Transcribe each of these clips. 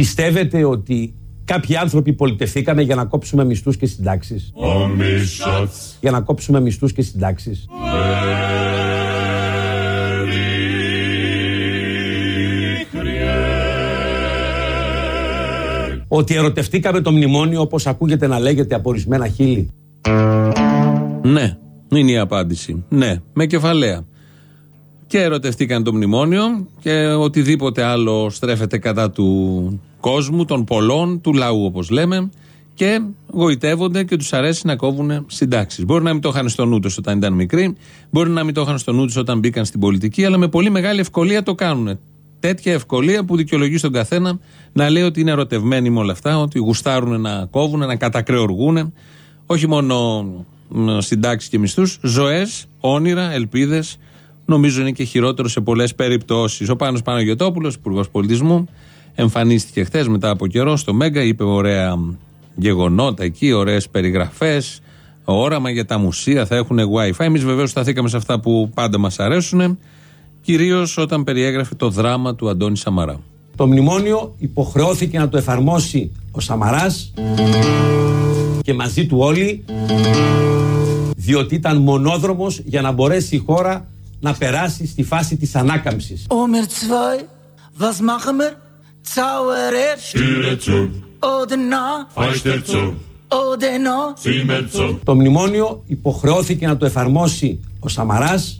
Ε, πιστεύετε ότι κάποιοι άνθρωποι πολιτευθήκαμε για να κόψουμε μισθούς και συντάξεις; Για να κόψουμε μισθούς και συντάξεις. Ότι ερωτευτήκαμε το μνημόνιο όπως ακούγεται να λέγεται από ορισμένα χείλη. Ναι, είναι η απάντηση. Ναι, με κεφαλαία. Και ερωτευτήκαν το μνημόνιο και οτιδήποτε άλλο στρέφεται κατά του κόσμου, των πολλών, του λαού όπως λέμε και γοητεύονται και τους αρέσει να κόβουν συντάξεις. Μπορεί να μην το είχαν στο νου τους όταν ήταν μικροί, μπορεί να μην το είχαν στο νου τους όταν μπήκαν στην πολιτική, αλλά με πολύ μεγάλη ευκολία το κάνουν. Τέτοια ευκολία που δικαιολογεί στον καθένα να λέει ότι είναι ερωτευμένοι με όλα αυτά, ότι γουστάρουν να κόβουν, να κατακρεωργούν. Όχι μόνο συντάξεις και μισθούς, ζωές, όνειρα, ελπίδες. Νομίζω είναι και χειρότερο σε πολλές περιπτώσεις. Ο Πάνος Παναγιοτόπουλος, υπουργός πολιτισμού, εμφανίστηκε χθες μετά από καιρό στο Μέγκα, είπε ωραία γεγονότα εκεί, ωραίες περιγραφές, όραμα για τα μουσεία, θα έχουν WiFi. Εμείς βεβαίως σταθήκαμε σε αυτά που πάντα μας αρέσουν, κυρίως όταν περιέγραφε το δράμα του Αντώνη Σαμαρά. Το μνημόνιο υποχρεώθηκε να το εφαρμόσει ο Σαμαράς και μαζί του όλοι διότι ήταν μονόδρομος για να μπορέσει η χώρα να περάσει στη φάση της ανάκαμψης. Was machen wir? Το μνημόνιο υποχρεώθηκε να το εφαρμόσει ο Σαμαράς.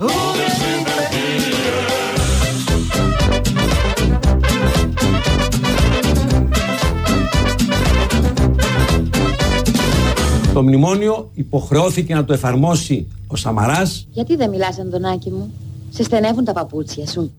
Το μνημόνιο υποχρεώθηκε να το εφαρμόσει ο Σαμαράς. Γιατί δεν μιλάς Αντωνάκη μου, σε στενεύουν τα παπούτσια σου.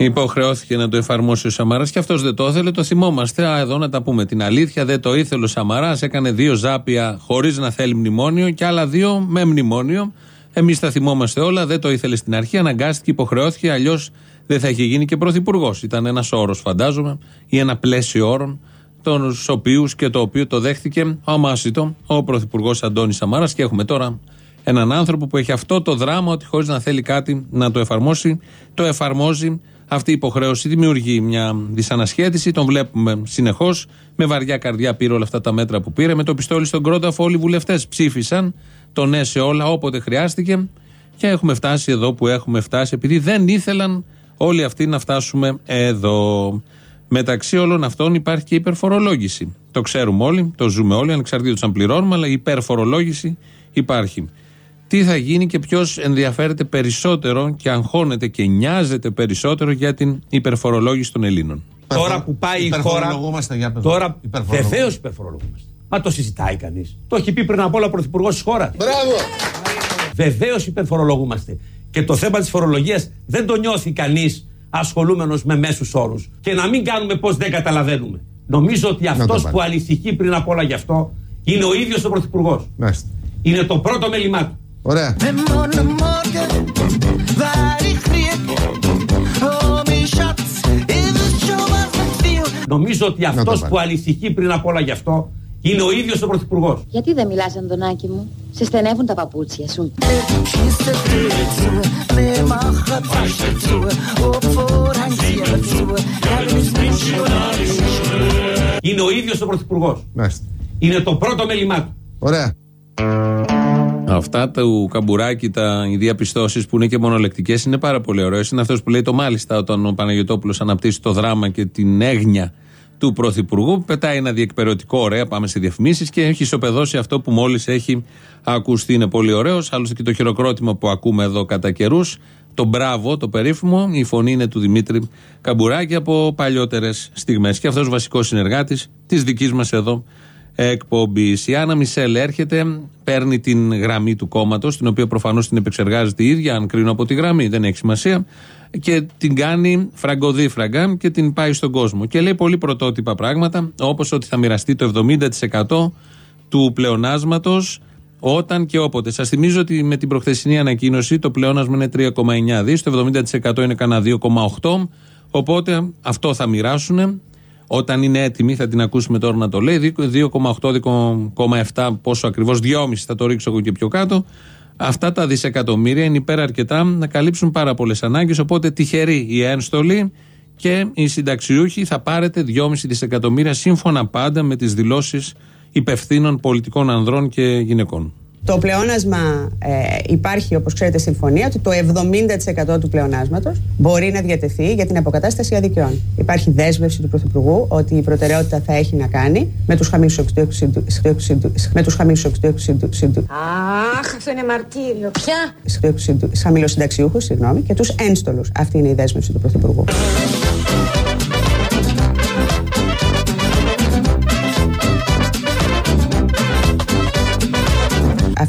Υποχρεώθηκε να το εφαρμόσει ο Σαμαράς και αυτός δεν το ήθελε. Το θυμόμαστε. Α, εδώ να τα πούμε την αλήθεια. Δεν το ήθελε ο Σαμαράς. Έκανε δύο ζάπια χωρίς να θέλει μνημόνιο και άλλα δύο με μνημόνιο. Εμείς τα θυμόμαστε όλα. Δεν το ήθελε στην αρχή. Αναγκάστηκε, υποχρεώθηκε. Αλλιώς δεν θα είχε γίνει και πρωθυπουργός. Ήταν ένας όρος, φαντάζομαι, ή ένα πλαίσιο όρων του οποίους και το οποίο το δέχτηκε αμάσιτο ο Πρωθυπουργός Αντώνης Σαμάρα. Και έχουμε τώρα έναν άνθρωπο που έχει αυτό το δράμα ότι χωρίς να θέλει κάτι να το εφαρμόσει, το εφαρμόζει. Αυτή η υποχρέωση δημιουργεί μια δυσανασχέτιση. Τον βλέπουμε συνεχώς. Με βαριά καρδιά πήρε όλα αυτά τα μέτρα που πήρε. Με το πιστόλι στον κρόταφο όλοι οι βουλευτές ψήφισαν το ναι σε όλα όποτε χρειάστηκε. Και έχουμε φτάσει εδώ που έχουμε φτάσει επειδή δεν ήθελαν όλοι αυτοί να φτάσουμε εδώ. Μεταξύ όλων αυτών υπάρχει και υπερφορολόγηση. Το ξέρουμε όλοι, το ζούμε όλοι, ανεξαρτήτως αν πληρώνουμε, αλλά η υπερφορολόγηση υπάρχει. Τι θα γίνει και ποιος ενδιαφέρεται περισσότερο και αγχώνεται και νοιάζεται περισσότερο για την υπερφορολόγηση των Ελλήνων. Τώρα που πάει η χώρα. Τώρα βεβαίως υπερφορολογούμαστε. Μα το συζητάει κανείς. Το έχει πει πριν από όλα ο Πρωθυπουργός της χώρας. Μπράβο! Βεβαίως υπερφορολογούμαστε. Και το θέμα της φορολογίας δεν το νιώθει κανείς ασχολούμενος με μέσους όρους. Και να μην κάνουμε πώς δεν καταλαβαίνουμε. Νομίζω ότι αυτός που ανησυχεί πριν απ' όλα γι' αυτό είναι ο ίδιος ο Πρωθυπουργός. Είναι το πρώτο μέλημά του. Ωραία. Νομίζω ότι αυτός που ανησυχεί πριν απ' όλα γι' αυτό είναι ο ίδιος ο Πρωθυπουργός. Γιατί δεν μιλάς, Αντωνάκη μου, σε στενεύουν τα παπούτσια σου. Είναι ο ίδιος ο Πρωθυπουργός. Είναι το πρώτο μέλημά του. Ωραία. Αυτά του καμπουράκι, τα, οι διαπιστώσεις που είναι και μονολεκτικές είναι πάρα πολύ ωραίες. Είναι αυτός που λέει το μάλιστα όταν ο Παναγιοτόπουλος αναπτύσσει το δράμα και την έγνοια του Πρωθυπουργού. Πετάει ένα διεκπαιρεωτικό ωραία, πάμε σε διαφημίσεις και έχει ισοπεδώσει αυτό που μόλις έχει ακουστεί. Είναι πολύ ωραίος. Άλλωστε και το χειροκρότημα που ακούμε εδώ κατά καιρούς. Το μπράβο, το περίφημο, η φωνή είναι του Δημήτρη Καμπουράκη από παλιότερες στιγμές. Και αυτός βασικός συνεργάτης της δικής μας εδώ εκπομπής. Η Άννα Μισελ έρχεται, παίρνει την γραμμή του κόμματος, την οποία προφανώς την επεξεργάζεται η ίδια, αν κρίνω από τη γραμμή, δεν έχει σημασία, και την κάνει φραγκοδίφραγκα και την πάει στον κόσμο. Και λέει πολύ πρωτότυπα πράγματα, όπως ότι θα μοιραστεί το 70% του πλεονάσματος όταν και όποτε. Σας θυμίζω ότι με την προχθεσινή ανακοίνωση το πλεόνασμα είναι 3,9 δις, το 70% είναι κανένα 2,8. Οπότε αυτό θα μοιράσουν όταν είναι έτοιμη, θα την ακούσουμε τώρα να το λέει, 2,8-2,7 πόσο ακριβώς, 2,5 θα το ρίξω εγώ και πιο κάτω. Αυτά τα δισεκατομμύρια είναι υπέρ αρκετά να καλύψουν πάρα πολλές ανάγκες. Οπότε τυχεροί οι ένστολοι και οι συνταξιούχοι θα πάρετε 2,5 δισεκατομμύρια σύμφωνα πάντα με τις δηλώσεις υπευθύνων πολιτικών ανδρών και γυναικών. Το πλεόνασμα ε, υπάρχει, όπως ξέρετε, συμφωνία ότι το 70% του πλεονάσματος μπορεί να διατεθεί για την αποκατάσταση αδικιών. Υπάρχει δέσμευση του Πρωθυπουργού ότι η προτεραιότητα θα έχει να κάνει με τους χαμηλούς εξτιόξιδου. Αχ, αυτό είναι μαρτύριο. Ποια; Χαμηλοσυνταξιούχους, συγγνώμη, και τους ένστολους. Αυτή είναι η δέσμευση του Πρωθυπουργού.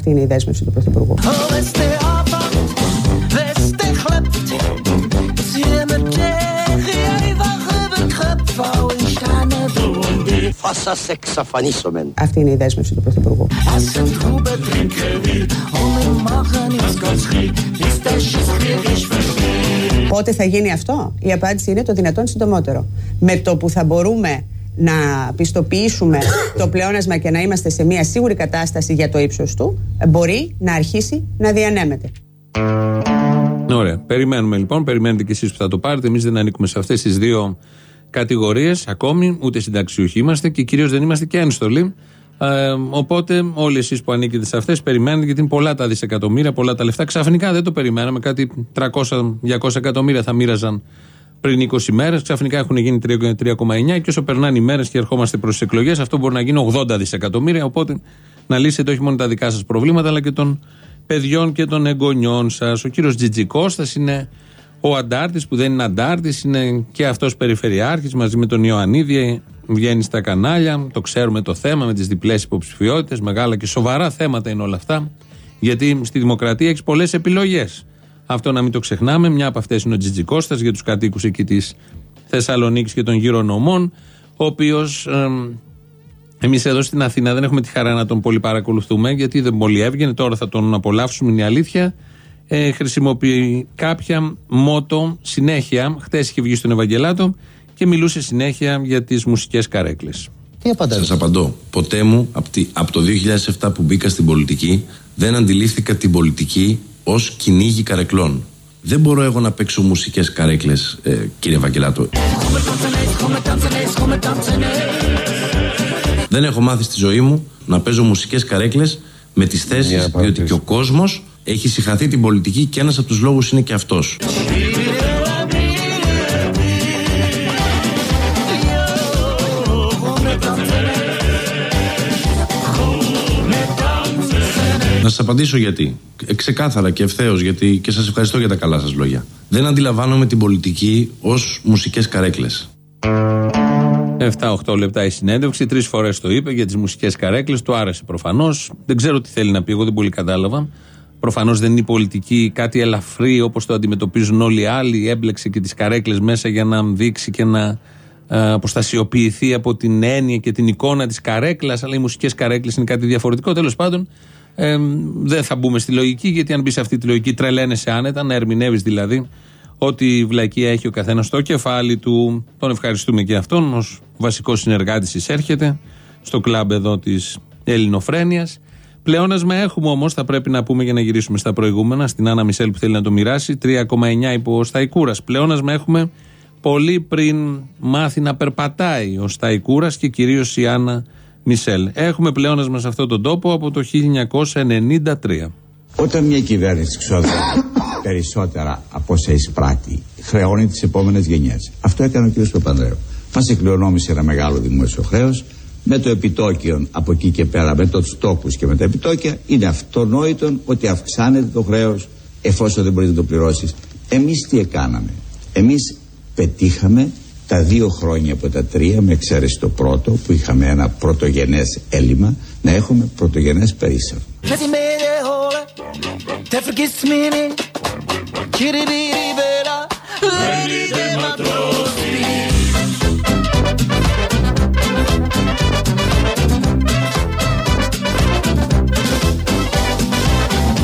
Αυτή είναι η δέσμευση του Πρωθυπουργού. Αυτή είναι η δέσμευση του Πρωθυπουργού. Πότε θα γίνει αυτό; Η απάντηση είναι το δυνατόν συντομότερο. Με το που θα μπορούμε να πιστοποιήσουμε το πλεόνασμα και να είμαστε σε μια σίγουρη κατάσταση για το ύψος του, μπορεί να αρχίσει να διανέμεται. Ωραία. Περιμένουμε λοιπόν, περιμένετε κι εσείς που θα το πάρετε. Εμείς δεν ανήκουμε σε αυτές τις δύο κατηγορίες ακόμη, ούτε συνταξιούχοι είμαστε και κυρίως δεν είμαστε και ένστολοι. Ε, οπότε όλοι εσείς που ανήκετε σε αυτές περιμένετε γιατί είναι πολλά τα δισεκατομμύρια, πολλά τα λεφτά. Ξαφνικά δεν το περιμέναμε. Κάτι 300-200 εκατομμύρια θα μοίραζαν πριν 20 μέρες, ξαφνικά έχουν γίνει 3,9 και όσο περνάνε οι μέρες και ερχόμαστε προς τις εκλογές, αυτό μπορεί να γίνει 80 δισεκατομμύρια. Οπότε να λύσετε όχι μόνο τα δικά σας προβλήματα, αλλά και των παιδιών και των εγγονιών σας. Ο κύριος Τζιτζικώστας είναι ο αντάρτης που δεν είναι αντάρτης, είναι και αυτός περιφερειάρχης μαζί με τον Ιωαννίδη. Βγαίνει στα κανάλια, το ξέρουμε το θέμα με τις διπλές υποψηφιότητες. Μεγάλα και σοβαρά θέματα είναι όλα αυτά. Γιατί στη δημοκρατία έχεις πολλές επιλογές. Αυτό να μην το ξεχνάμε. Μια από αυτές είναι ο Τζιτζικώστα για τους κατοίκους εκεί της Θεσσαλονίκης και των γύρω νομών, ο οποίος ε, εμείς εδώ στην Αθήνα δεν έχουμε τη χαρά να τον πολύ παρακολουθούμε, γιατί δεν πολύ έβγαινε. Τώρα θα τον απολαύσουμε, είναι η αλήθεια. Ε, χρησιμοποιεί κάποια μότο συνέχεια. Χθε είχε βγει στον Ευαγγελάτο και μιλούσε συνέχεια για τις μουσικές καρέκλες. Τι απαντάτε. Σας απαντώ. Ποτέ μου από, από το 2007 που μπήκα στην πολιτική δεν αντιλήφθηκα την πολιτική ως κυνήγι καρεκλών. Δεν μπορώ εγώ να παίξω μουσικές καρέκλες, ε, κύριε Βαγγελάτο. Δεν έχω μάθει στη ζωή μου να παίζω μουσικές καρέκλες με τις θέσεις, διότι και ο κόσμος έχει συγχαθεί την πολιτική και ένας από τους λόγους είναι και αυτός. Να σας απαντήσω γιατί. Ε, ξεκάθαρα και ευθέως, γιατί και σας ευχαριστώ για τα καλά σας λόγια. Δεν αντιλαμβάνομαι την πολιτική ως μουσικές καρέκλες. 7-8 λεπτά η συνέντευξη, τρεις φορές το είπε για τις μουσικές καρέκλες. Του άρεσε προφανώς. Δεν ξέρω τι θέλει να πει, εγώ δεν πολύ κατάλαβα. Προφανώς δεν είναι η πολιτική κάτι ελαφρύ όπως το αντιμετωπίζουν όλοι οι άλλοι. Έμπλεξε και τις καρέκλες μέσα για να δείξει και να ε, αποστασιοποιηθεί από την έννοια και την εικόνα της καρέκλας. Αλλά οι μουσικές καρέκλες είναι κάτι διαφορετικό. Τέλος πάντων, ε, δεν θα μπούμε στη λογική, γιατί αν μπεις σε αυτή τη λογική, τρελαίνεσαι άνετα, να ερμηνεύεις δηλαδή ό,τι βλακία έχει ο καθένας στο κεφάλι του. Τον ευχαριστούμε και αυτόν ως βασικός συνεργάτης εισέρχεται στο κλαμπ εδώ της Ελληνοφρένειας. Πλεόνασμα έχουμε όμως, θα πρέπει να πούμε για να γυρίσουμε στα προηγούμενα, στην Άννα Μισελ που θέλει να το μοιράσει, 3,9 υπό Σταϊκούρας. Πλεόνασμα έχουμε πολύ πριν μάθει να περπατάει ο Σταϊκούρας και κυρίως η Άννα Μισελ. Έχουμε πλεόνασμα σε αυτόν τον τόπο από το 1993. Όταν μια κυβέρνηση ξοδεύει περισσότερα από όσα εισπράττει, χρεώνει τις επόμενες γενιές. Αυτό έκανε ο κ. Παπανδρέου. Μα εκλειονόμησε ένα μεγάλο δημόσιο χρέος. Με το επιτόκιο από εκεί και πέρα, με τους τόκους και με τα επιτόκια, είναι αυτονόητο ότι αυξάνεται το χρέος εφόσον δεν μπορείς να το πληρώσεις. Εμείς τι έκαναμε; Εμείς πετύχαμε τα δύο χρόνια από τα τρία με εξαίρεση το πρώτο που είχαμε ένα πρωτογενές έλλειμμα να έχουμε πρωτογενές περίσσευμα.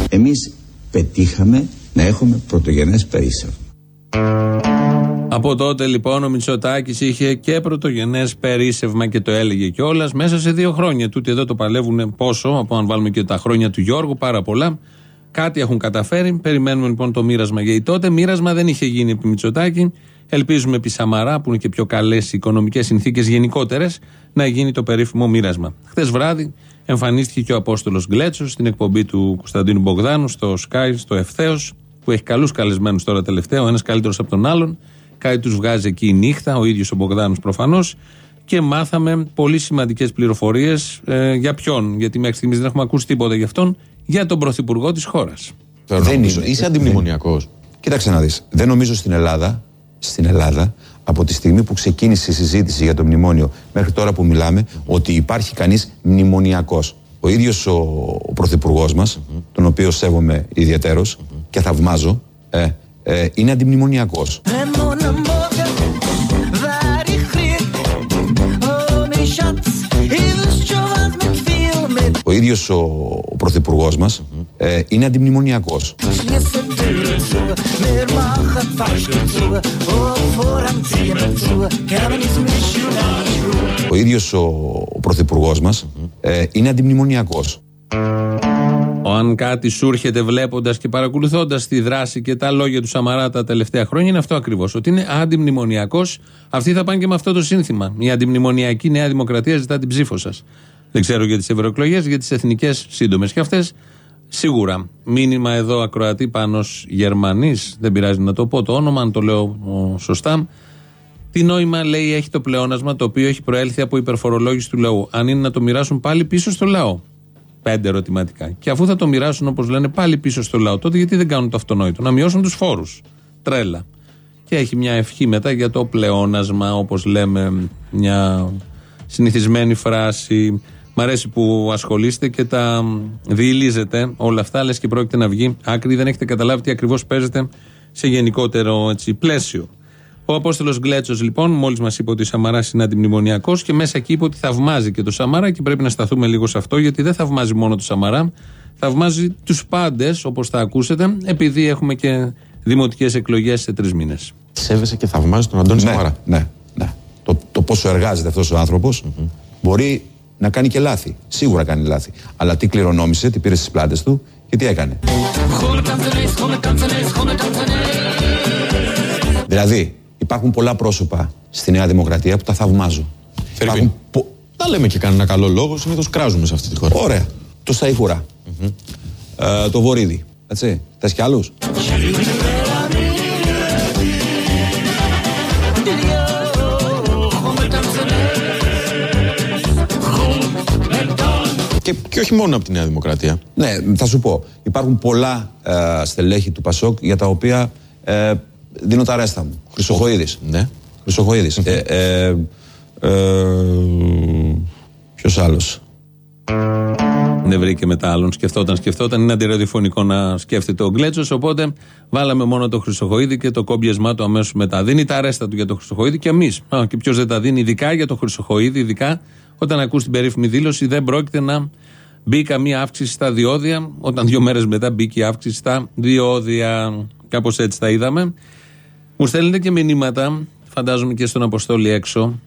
Εμείς πετύχαμε να έχουμε πρωτογενές περίσσευμα. Από τότε λοιπόν ο Μητσοτάκης είχε και πρωτογενές περίσευμα και το έλεγε κιόλας μέσα σε δύο χρόνια. Τούτοι εδώ το παλεύουν πόσο, από αν βάλουμε και τα χρόνια του Γιώργου, πάρα πολλά. Κάτι έχουν καταφέρει. Περιμένουμε λοιπόν το μοίρασμα γιατί τότε. Μοίρασμα δεν είχε γίνει επί Μητσοτάκη. Ελπίζουμε επί Σαμαρά, που είναι και πιο καλές οικονομικές συνθήκες γενικότερες, να γίνει το περίφημο μοίρασμα. Χθες βράδυ εμφανίστηκε και ο Απόστολος Γκλέτσος στην εκπομπή του Κωνσταντίνου Μπογδάνου στο Sky, στο Ευθέως, που έχει καλούς καλεσμένους τώρα τελευταία, ο ένας καλύτερος από τον άλλον. Κάτι τους βγάζει εκεί η νύχτα, ο ίδιος ο Μπογδάνος προφανώς. Και μάθαμε πολύ σημαντικές πληροφορίες ε, για ποιον, γιατί μέχρι στιγμής δεν έχουμε ακούσει τίποτα για αυτόν, για τον Πρωθυπουργό της χώρας. Δεν είμαι. Είσαι αντιμνημονιακός. Κοίταξε να δεις. Δεν νομίζω στην Ελλάδα, στην Ελλάδα, από τη στιγμή που ξεκίνησε η συζήτηση για το μνημόνιο μέχρι τώρα που μιλάμε, ότι υπάρχει κανείς μνημονιακός. Ο ίδιος ο, ο πρωθυπουργός μας, τον οποίο σέβομαι και θαυμάζω, ε, ε, είναι αντιμνημονιακός. Ο ίδιος ο, ο πρωθυπουργός μας ε, είναι αντιμνημονιακός. Ο ίδιος ο, ο πρωθυπουργός μας ε, είναι αντιμνημονιακός. Αν κάτι σου έρχεται βλέποντας και παρακολουθώντας τη δράση και τα λόγια του Σαμαρά τα τελευταία χρόνια, είναι αυτό ακριβώς. Ότι είναι αντιμνημονιακός. Αυτοί θα πάνε και με αυτό το σύνθημα. Η αντιμνημονιακή Νέα Δημοκρατία ζητά την ψήφο σας. Δεν ξέρω για τις ευρωεκλογές, για τις εθνικές σύντομες. Και αυτές σίγουρα. Μήνυμα εδώ ακροατή πάνω Γερμανής, δεν πειράζει να το πω το όνομα, αν το λέω σωστά. Τι νόημα λέει έχει το πλεόνασμα το οποίο έχει προέλθει από υπερφορολόγηση του λαού. Αν είναι να το μοιράσουν πάλι πίσω στο λαό. Πέντε ερωτηματικά. Και αφού θα το μοιράσουν όπως λένε πάλι πίσω στο λαό, τότε γιατί δεν κάνουν το αυτονόητο; Να μειώσουν τους φόρους. Τρέλα. Και έχει μια ευχή μετά για το πλεόνασμα, όπως λέμε, μια συνηθισμένη φράση. Μ' αρέσει που ασχολείστε και τα διηλίζετε όλα αυτά, λες και πρόκειται να βγει άκρη. Δεν έχετε καταλάβει τι ακριβώς παίζεται σε γενικότερο έτσι, πλαίσιο. Ο Απόστολος Γκλέτσος, λοιπόν, μόλις μας είπε ότι ο Σαμαρά είναι αντιμνημονιακό και μέσα εκεί είπε ότι θαυμάζει και το Σαμαρά και πρέπει να σταθούμε λίγο σε αυτό, γιατί δεν θαυμάζει μόνο το Σαμαρά, θαυμάζει τους πάντες, όπως θα ακούσετε, επειδή έχουμε και δημοτικές εκλογές σε τρεις μήνες. Σέβεσαι και θαυμάζει τον Αντώνη ναι, Σαμαρά. Ναι, ναι. Το, το πόσο εργάζεται αυτός ο άνθρωπος μπορεί να κάνει και λάθη. Σίγουρα κάνει λάθη. Αλλά τι κληρονόμησε, τι πήρε στις πλάτες του και τι έκανε. Δηλαδή, υπάρχουν πολλά πρόσωπα στη Νέα Δημοκρατία που τα θαυμάζω. Υπάρχουν... Πο... Τα λέμε και κανένα καλό λόγο, συνήθως κράζουμε σε αυτή τη χώρα. Ωραία. Το σταιχουρα ε, το Βορύδι. Έτσι. Θες κι άλλους; Και, και όχι μόνο από τη Νέα Δημοκρατία. Ναι, θα σου πω. Υπάρχουν πολλά ε, στελέχη του Πασόκ για τα οποία ε, δίνω τα ρέστα μου. Χρυσοχοίδης. Ναι. Χρυσοχοίδης. ε, ε, ε, ποιος άλλος; Δεν βρήκε μετά άλλον. Σκεφτόταν, σκεφτόταν. Είναι αντιραδιοφωνικό να σκέφτεται ο Γκλέτσος. Οπότε βάλαμε μόνο το Χρυσοχοίδη και το κόμπιασμά του αμέσως μετά. Δίνει τα ρέστα του για το Χρυσοχοίδη και εμείς. Και ποιος δεν τα δίνει, ειδικά για το Χρυσοχοίδη, ειδικά όταν ακούς την περίφημη δήλωση, δεν πρόκειται να μπει καμία αύξηση στα διόδια. Όταν δύο μέρες μετά μπήκε η αύξηση στα διόδια. Κάπως έτσι τα είδαμε. Μου στέλνετε και μηνύματα, φαντάζομαι και στον Αποστόλη έξω,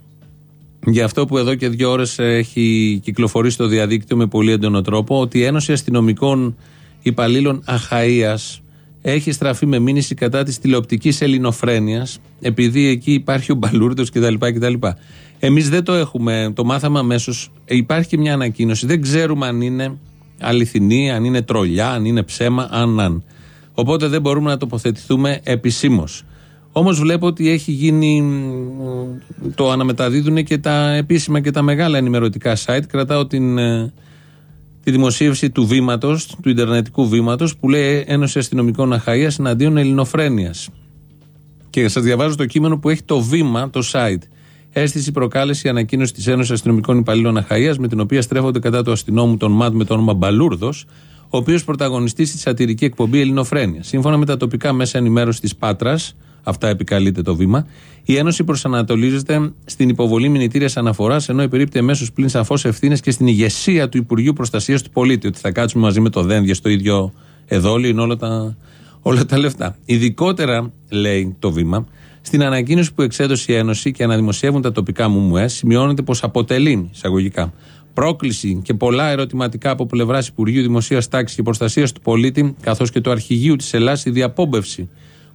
για αυτό που εδώ και δύο ώρες έχει κυκλοφορήσει στο διαδίκτυο με πολύ έντονο τρόπο, ότι η Ένωση Αστυνομικών Υπαλλήλων Αχαία έχει στραφεί με μήνυση κατά της τηλεοπτικής ελληνοφρένειας, επειδή εκεί υπάρχει ο Μπαλούρδος κτλ. κτλ. Εμείς δεν το έχουμε, το μάθαμε αμέσως. Υπάρχει και μια ανακοίνωση. Δεν ξέρουμε αν είναι αληθινή, αν είναι τρολιά, αν είναι ψέμα, αν αν. Οπότε δεν μπορούμε να τοποθετηθούμε επισήμως. Όμως βλέπω ότι έχει γίνει. Το αναμεταδίδουν και τα επίσημα και τα μεγάλα ενημερωτικά site. Κρατάω την, ε, τη δημοσίευση του βήματος, του Ιντερνετικού βήματος, που λέει Ένωση Αστυνομικών Αχαία εναντίον Ελληνοφρένειας. Και σας διαβάζω το κείμενο που έχει το βήμα, το site. Αίσθηση προκάλεσε η ανακοίνωση της Ένωσης Αστυνομικών Υπαλλήλων Αχαία, με την οποία στρέφονται κατά του αστυνόμου των ΜΑΤ με το όνομα Μπαλούρδος, ο οποίος πρωταγωνιστεί στη σατυρική εκπομπή Ελληνοφρένειας. Σύμφωνα με τα τοπικά μέσα ενημέρωσης της Πάτρας, αυτά επικαλείται το βήμα, η Ένωση προσανατολίζεται στην υποβολή μηνυτήριας αναφοράς, ενώ επιρρύπτει εμέσως πλην σαφώς ευθύνες και στην ηγεσία του Υπουργείου Προστασίας του Πολίτη. Ότι θα κάτσουμε μαζί με το Δένδια στο ίδιο εδόλιο, είναι όλα τα, όλα τα λεφτά. Ειδικότερα, λέει το βήμα, στην ανακοίνωση που εξέδωσε η Ένωση και αναδημοσιεύουν τα τοπικά μου ΜΟΕ, σημειώνεται πως αποτελεί, εισαγωγικά, πρόκληση και πολλά ερωτηματικά από πλευράς Υπουργείου Δημοσίας Τάξης και Προστασίας του Πολίτη, καθώς και του Αρχηγείου της Ελλάδα, η διαπόμπευση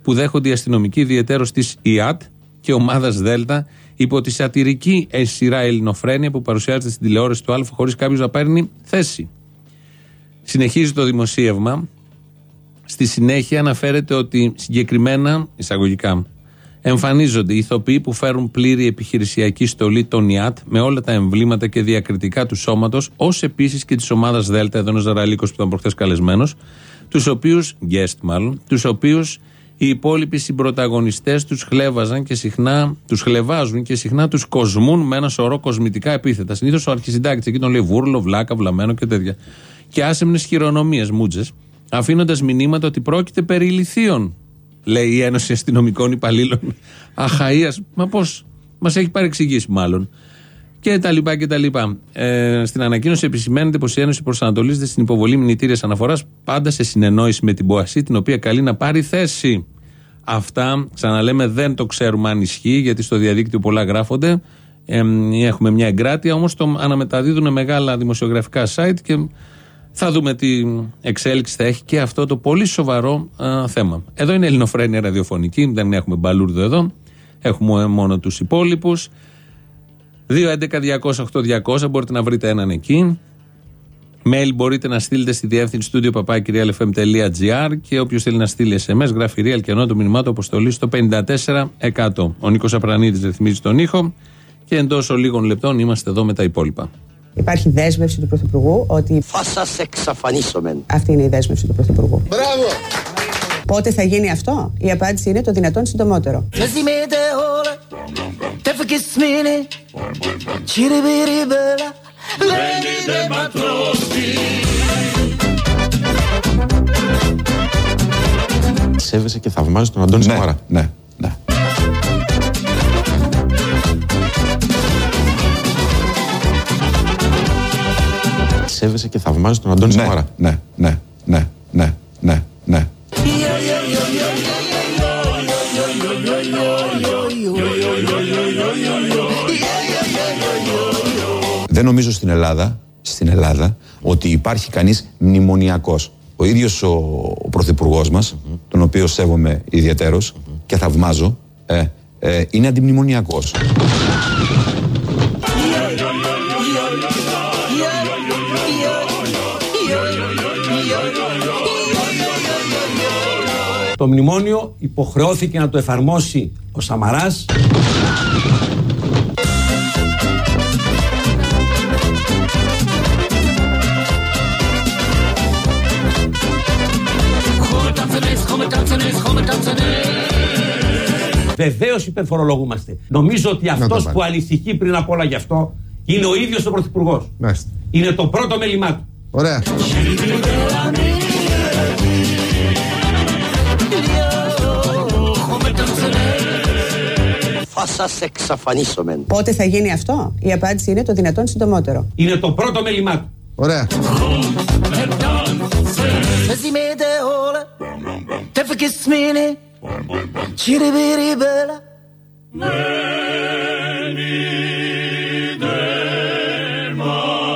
που δέχονται οι αστυνομικοί ιδιαίτερω της ΙΑΤ και ομάδας ΔΕΛΤΑ υπό τη σατυρική σειρά Ελληνοφρένια που παρουσιάζεται στην τηλεόραση του Α χωρίς κάποιος να παίρνει θέση. Συνεχίζει το δημοσίευμα. Στη συνέχεια αναφέρεται ότι συγκεκριμένα, εισαγωγικά, εμφανίζονται ηθοποιοί που φέρουν πλήρη επιχειρησιακή στολή των ΙΑΤ με όλα τα εμβλήματα και διακριτικά του σώματος, ως επίσης και της ομάδας ΔΕΛΤΑ, εδώ ένα Ζαραλίκος που ήταν προχθές καλεσμένος, τους οποίους, guest μάλλον, τους οποίους οι υπόλοιποι συμπροταγωνιστές τους χλέβαζαν και συχνά, τους χλεβάζουν και συχνά τους κοσμούν με ένα σωρό κοσμητικά επίθετα. Συνήθως ο αρχισυντάκτης εκεί τον λέει βούρλο, βλάκα, βλαμμένο και τέτοια. Και άσεμνε χειρονομίες, μούτζες, αφήνοντας μηνύματα ότι πρόκειται περί ηλικίων, λέει η Ένωση Αστυνομικών Υπαλλήλων Αχαία. Μα πώς, μας έχει παρεξηγήσει μάλλον. Και τα λοιπά και τα λοιπά. Ε, στην ανακοίνωση επισημαίνεται πως η Ένωση προσανατολίζεται στην υποβολή μηνυτήριας αναφοράς πάντα σε συνεννόηση με την ΠΟΑΣΥ, την οποία καλεί να πάρει θέση. Αυτά, ξαναλέμε, δεν το ξέρουμε αν ισχύει, γιατί στο διαδίκτυο πολλά γράφονται. Ε, έχουμε μια εγκράτεια, όμως το αναμεταδίδουν μεγάλα δημοσιογραφικά site και θα δούμε τι εξέλιξη θα έχει και αυτό το πολύ σοβαρό α, θέμα. Εδώ είναι ελληνοφρένεια ραδιοφωνική, δεν έχουμε μπαλούρδο εδώ. Έχουμε μόνο τους υπόλοιπους. 2.11.208.200 μπορείτε να βρείτε έναν εκεί. Mail μπορείτε να στείλετε στη διεύθυνση studio papakirialfm.gr και όποιος θέλει να στείλει SMS γράφει real και ενώ το μηνυμά του αποστολή στο 54%. Ο Νίκος Απρανίδης ρυθμίζει τον ήχο και εντός λίγων λεπτών είμαστε εδώ με τα υπόλοιπα. Υπάρχει δέσμευση του Πρωθυπουργού ότι. Θα σας εξαφανίσουμε. Αυτή είναι η δέσμευση του Πρωθυπουργού. Μπράβο! Πότε θα γίνει αυτό, η απάντηση είναι το δυνατόν συντομότερο. Σέβεσαι και θαυμάζεις τον Αντώνη Ναι, Σαμαρά. ναι, ναι. Σέβεσαι και θαυμάζεις τον Αντώνη Ναι, Σαμαρά. ναι, ναι, ναι, ναι, ναι, Δεν νομίζω στην Ελλάδα, στην Ελλάδα ότι υπάρχει κανείς μνημονιακός. Ο ίδιος ο, ο Πρωθυπουργός μας, τον οποίο σέβομαι ιδιαίτερος και θαυμάζω, ε, ε, είναι αντιμνημονιακός. Το μνημόνιο υποχρεώθηκε να το εφαρμόσει ο Σαμαράς Βεβαίως υπερφορολογούμαστε. Νομίζω ότι αυτός το που ανησυχεί πριν απ' όλα γι' αυτό είναι ο ίδιος ο Πρωθυπουργός. Μάλιστα. Είναι το πρώτο μέλημά του. Ωραία. Θα σας εξαφανίσουμε. Πότε θα γίνει αυτό, η απάντηση είναι το δυνατόν συντομότερο. Είναι το πρώτο μέλημά του. Ωραία. kismini Chiribiri bela Veni del matros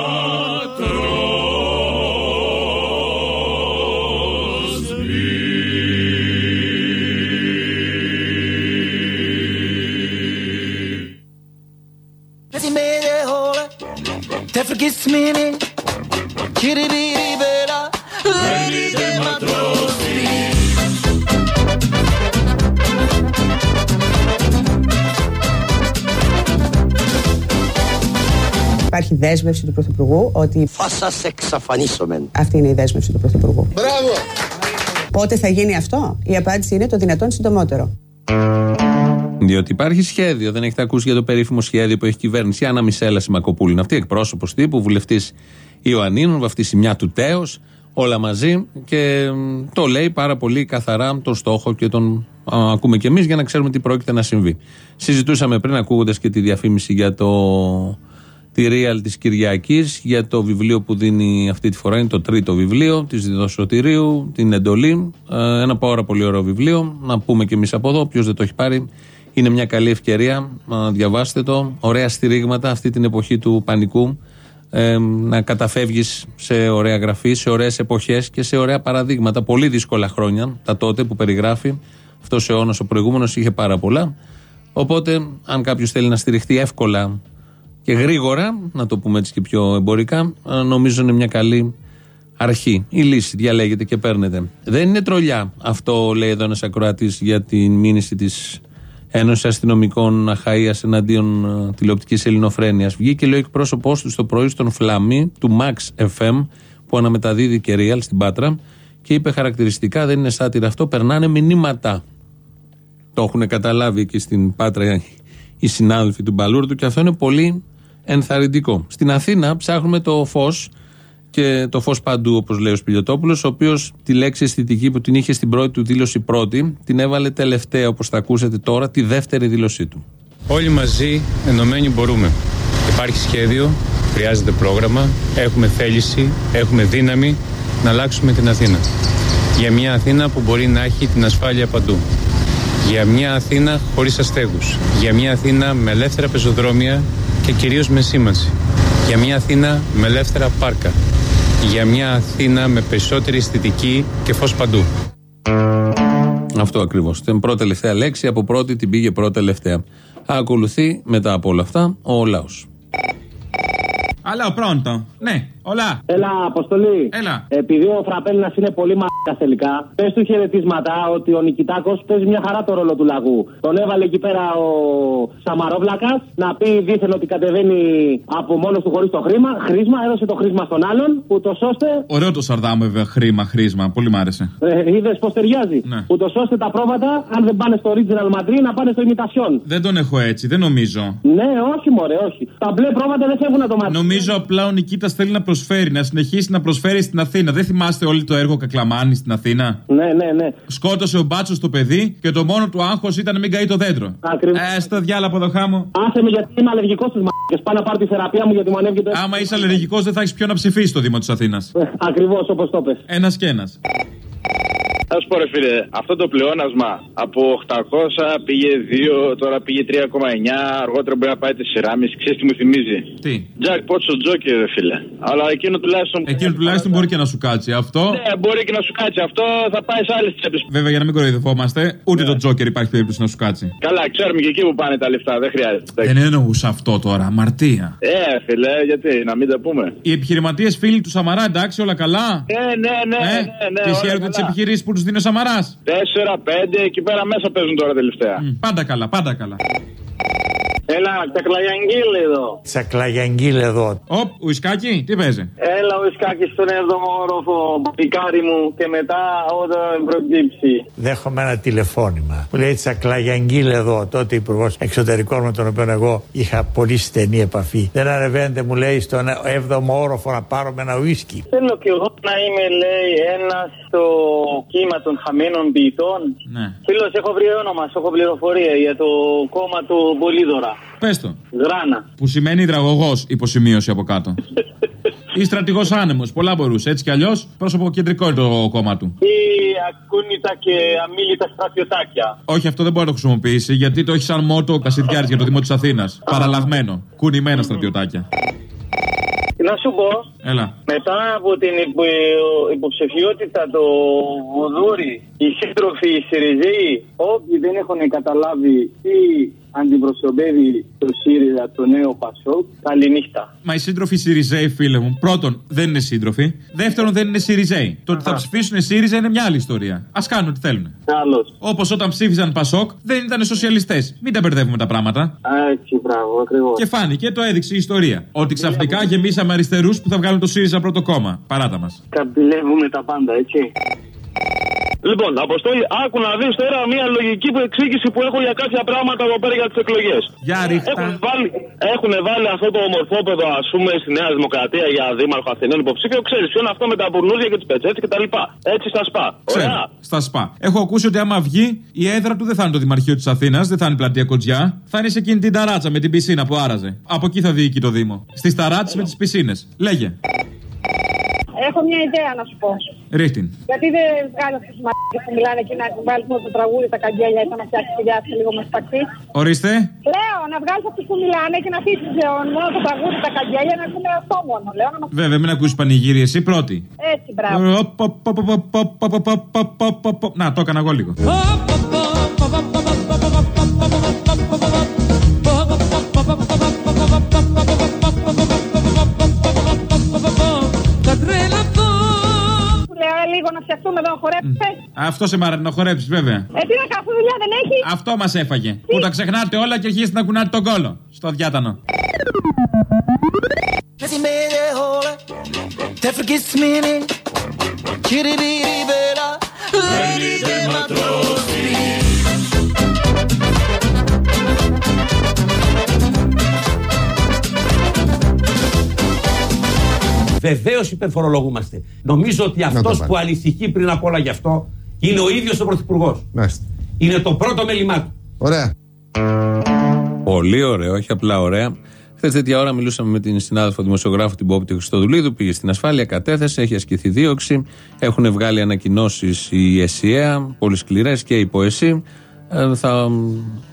Te vergis me niet, Kiribiri Υπάρχει δέσμευση του Πρωθυπουργού ότι. Θα σας εξαφανίσουμε. Αυτή είναι η δέσμευση του Πρωθυπουργού. Μπράβο! Πότε θα γίνει αυτό, η απάντηση είναι το δυνατόν συντομότερο. Διότι υπάρχει σχέδιο. Δεν έχετε ακούσει για το περίφημο σχέδιο που έχει η κυβέρνηση. Άννα Μισέλα Σιμακοπούλη είναι αυτή, εκπρόσωπος τύπου, βουλευτής Ιωαννίνων, βαφτισιμιά του Τέος, όλα μαζί και μ, το λέει πάρα πολύ καθαρά τον στόχο και τον α, ακούμε κι εμείς για να ξέρουμε τι πρόκειται να συμβεί. Συζητούσαμε πριν, ακούγοντας και τη διαφήμιση για το τη Real της Κυριακής για το βιβλίο που δίνει αυτή τη φορά. Είναι το τρίτο βιβλίο της Διδοσωτηρίου, την Εντολή. Ε, ένα πάρα πολύ ωραίο βιβλίο. Να πούμε και εμείς από εδώ, όποιος δεν το έχει πάρει είναι μια καλή ευκαιρία. Να διαβάσετε το. Ωραία στηρίγματα αυτή την εποχή του πανικού. Ε, να καταφεύγεις σε ωραία γραφή, σε ωραίες εποχές και σε ωραία παραδείγματα. Πολύ δύσκολα χρόνια τα τότε που περιγράφει. Αυτός ο αιώνας ο προηγούμενος είχε πάρα πολλά. Οπότε, αν κάποιος θέλει να στηριχτεί εύκολα και γρήγορα, να το πούμε έτσι και πιο εμπορικά, ε, νομίζω είναι μια καλή αρχή. Η λύση διαλέγεται και παίρνετε. Δεν είναι τρολιά. Αυτό λέει εδώ ένας ακροατής για την μήνυση της Ένωσης Αστυνομικών Αχαία εναντίον ε, τηλεοπτικής ελληνοφρένειας. Βγήκε λέει ο εκπρόσωπός του στο πρωί στον Φλαμί του Max FM που αναμεταδίδει και real στην Πάτρα και είπε χαρακτηριστικά, δεν είναι σάτυρα αυτό, περνάνε μηνύματα. Το έχουν καταλάβει εκεί στην Πάτρα οι συνάδελφοι του Μπαλούρδου και αυτό είναι πολύ ενθαρρυντικό. Στην Αθήνα ψάχνουμε το φως και το φως παντού, όπως λέει ο Σπιλιοτόπουλο, ο οποίος τη λέξη αισθητική που την είχε στην πρώτη του δήλωση πρώτη, την έβαλε τελευταία, όπως θα ακούσετε τώρα, τη δεύτερη δήλωσή του. Όλοι μαζί, ενωμένοι μπορούμε. Υπάρχει σχέδιο, χρειάζεται πρόγραμμα, έχουμε θέληση, έχουμε δύναμη να αλλάξουμε την Αθήνα. Για μια Αθήνα που μπορεί να έχει την ασφάλεια παντού. Για μια Αθήνα χωρίς αστέγους. Για μια Αθήνα με ελεύθερα πεζοδρόμια και κυρίως με σήμανση. Για μια Αθήνα με ελεύθερα πάρκα. Για μια Αθήνα με περισσότερη αισθητική και φως παντού. Αυτό ακριβώς. Την πρώτη τελευταία λέξη, από πρώτη την πήγε πρώτη τελευταία. Ακολουθεί μετά από όλα αυτά ο λαός. Αλλά πρώτο. Ναι, Όλα. Έλα, Αποστολή. Έλα. Επειδή ο Φραπέλνα είναι πολύ μαλάκα τελικά, πες του χαιρετίσματα ότι ο Νικητάκος παίζει μια χαρά το ρόλο του λαγού. Τον έβαλε εκεί πέρα ο Σαμαρόβλακας να πει δίθεν ότι κατεβαίνει από μόνος του χωρίς το χρήμα. Χρήσμα, έδωσε το χρήσμα στον άλλον, ούτως ώστε. Ωραίο το σαρδάμ, βέβαια. Χρήμα, χρήσμα. Πολύ μ' άρεσε. Ε, Είδες πώς ταιριάζει; Ναι. Ούτως ώστε τα πρόβατα, αν δεν πάνε στο Original Madrid, να πάνε στο Imitation. Δεν τον έχω έτσι, δεν νομίζω. Ναι, όχι, μωρέ, όχι. Τα μπλε πρόβατα δεν φεύγουν από το μάτι. Νομίζω απλά ο Νικήτας θέλει να προσφέρει, να συνεχίσει να προσφέρει στην Αθήνα. Δεν θυμάστε όλοι το έργο Κακλαμάνη στην Αθήνα. Ναι, ναι, ναι. Σκότωσε ο μπάτσος το παιδί και το μόνο του άγχος ήταν να μην καεί το δέντρο. Ακριβώς. Ε, στο διάλογο από το χάμο. Άσε με γιατί είμαι αλλεργικός στις μαλάκε. Πάω να πάρω τη θεραπεία μου γιατί μου ανέβηκε το. Άμα είσαι αλλεργικός, δεν θα έχεις ποιο να ψηφίσεις το Δήμο της Αθήνας. Ακριβώς όπως το πες. Ένας και ένας. Θα σου πω, ρε φίλε, αυτό το πλεόνασμα από 800 πήγε 2, τώρα πήγε 3,9, αργότερα μπορεί να πάει 4,5. Ξέρεις τι μου θυμίζει; Τι; Jack Πότσο Τζόκερ, ρε φίλε. Αλλά εκείνο τουλάχιστον. Εκείνο τουλάχιστον μπορεί και να σου κάτσει. Αυτό. Ναι, μπορεί και να σου κάτσει. Αυτό θα πάει σε άλλες τσέπες. Βέβαια, για να μην κοροϊδευόμαστε, ούτε το Τζόκερ υπάρχει περίπτωση να σου κάτσει. Καλά, ξέρουμε και εκεί που πάνε τα λεφτά, δεν χρειάζεται. Δεν εννοούσα αυτό τώρα, αμαρτία. Ε, φίλε, γιατί, να μην τα πούμε. Οι επιχειρηματίες φίλοι του Σαμαρά, εντάξει, όλα καλά; Ναι, ναι, ναι, Ε, ναι, ναι. και όλα χαίρετε τις καλά. επιχειρήσεις που τους δίνει ο Σαμαράς. Τέσσερα, πέντε, εκεί πέρα μέσα παίζουν τώρα τελευταία. Πάντα καλά, πάντα καλά. Έλα, τσακλαγιαγγίλ εδώ. Τσακλαγιαγγίλ εδώ. Οπ, ουισκάκι, τι παίζει. Έλα ο Ισκάκη στον 7ο όροφο, πικάρι μου και μετά όταν προκύψει. Δέχομαι ένα τηλεφώνημα που λέει Τσακλαγιαγγίλ εδώ. Τότε υπουργός εξωτερικών με τον οποίο εγώ είχα πολύ στενή επαφή. Δεν ανεβαίνετε, μου λέει, στον 7ο όροφο να πάρουμε ένα ουίσκι. Θέλω και εγώ να είμαι, λέει, ένας στο κύμα των χαμένων ποιητών. Ναι. Φίλος, έχω βρει όνομα, σου έχω πληροφορία για το κόμμα του Πολύδωρα. Πες το. Γράνα. Που σημαίνει υδραγωγός, υποσημείωση από κάτω. Ή στρατηγός άνεμος. Πολλά μπορούσε. Έτσι κι αλλιώς πρόσωπο κεντρικό είναι το κόμμα του. Ή ακούνητα και αμήλυτα στρατιωτάκια. Όχι, αυτό δεν μπορεί να το χρησιμοποιήσει γιατί το έχει σαν μότο ο Κασιδιάρης για το Δημό της Αθήνας. Παραλλαγμένο. Κουνημένα στρατιωτάκια. Να σου πω, Έλα. μετά από την υπο- υποψηφιότητα του Βουδούρη, οι σύντροφοι οι Σιριζέοι, όποιοι δεν έχουν καταλάβει τι αντιπροσωπεύει το ΣΥΡΙΖΑ, το νέο Πασόκ, καληνύχτα. Μα οι σύντροφοι Σιριζέοι, φίλε μου, πρώτον δεν είναι σύντροφοι. Δεύτερον δεν είναι Σιριζέοι. Το ότι θα ψηφίσουν ΣΥΡΙΖΑ είναι μια άλλη ιστορία. Α κάνουν ό,τι θέλουν. Καλώς. Όπως όταν ψήφισαν Πασόκ δεν ήταν σοσιαλιστές. Μην τα μπερδεύουμε τα πράγματα. Έτσι, μπράβο, ακριβώς. Και φάνηκε, το έδειξε η ιστορία. Ότι ξαφνικά γεμίσαμε αριστερούς που θα βγάλουν το ΣΥΡΙΖΑ πρώτο κόμμα. Παράτα μας. Καμπηλεύουμε τα πάντα, έτσι. Λοιπόν, Αποστόλη, άκου να δεις τώρα μια λογική που εξήγηση που έχω για κάποια πράγματα εδώ πέρα για τις εκλογές. Για ρίχτα. Έχουν βάλει, έχουν βάλει αυτό το ομορφόπεδο, ας πούμε, στη Νέα Δημοκρατία για δήμαρχο Αθηνών υποψήφιο. Ξέρεις ποιο είναι αυτό με τα μπουρνούζια και τι πετσέτε και τα λοιπά. Έτσι στα σπα. Ξέρω, Ωραία. στα ΣΠΑ. Έχω ακούσει ότι άμα βγει, η έδρα του δεν θα είναι το Δημαρχείο της Αθήνας, δεν θα είναι η πλατεία Κοντζιά. Θα είναι σε εκείνη την ταράτσα με την πισίνα που άραζε. Από εκεί θα διοικεί το Δήμο. Στις ταράτσες με τις πισίνες. Λέγε. Έχω μια ιδέα να σου πω. Ρίχτην. Γιατί δεν βγάζω τι μαγικέ που μιλάνε και να βάλουμε το τραγούδι τα καγκέλια και να φτιάξει τη διάθεση λίγο με ταξί. Ορίστε. Λέω να βγάζω αυτού που μιλάνε και να αφήσει μόνο το τραγούδι τα καγκέλια να ακούμε αυτό μόνο. Λέω, να. Βέβαια, μην ακούσει πανηγύρι, εσύ πρώτη. Έτσι, μπράβο. Να, το έκανα εγώ λίγο. Πω, πω, πω, χορέψε. Αυτό σε μαρινοχορέψει, βέβαια. Ε, τι να κάνω, αφού δουλειά δεν έχει. Αυτό μας έφαγε. Που τα ξεχνάτε όλα και αρχίσετε να κουνάτε τον κόλο. Στο διάτανο. Te Βεβαίως υπερφορολογούμαστε. Νομίζω ότι αυτός πάρει. που ανησυχεί πριν απ' όλα γι' αυτό είναι ο ίδιος ο Πρωθυπουργός. Μάλιστα. Είναι το πρώτο μέλημά του. Ωραία. Πολύ ωραίο, όχι απλά ωραία. Χθες τέτοια ώρα μιλούσαμε με την συνάδελφο δημοσιογράφο την Πόπτη Χριστοδουλίδου. Πήγε στην ασφάλεια, κατέθεσε, έχει ασκηθεί δίωξη. Έχουν βγάλει ανακοινώσεις η ΕΣΥΑ, πολύ σκληρές και η ΠΟΕΣΥ. Ε, θα,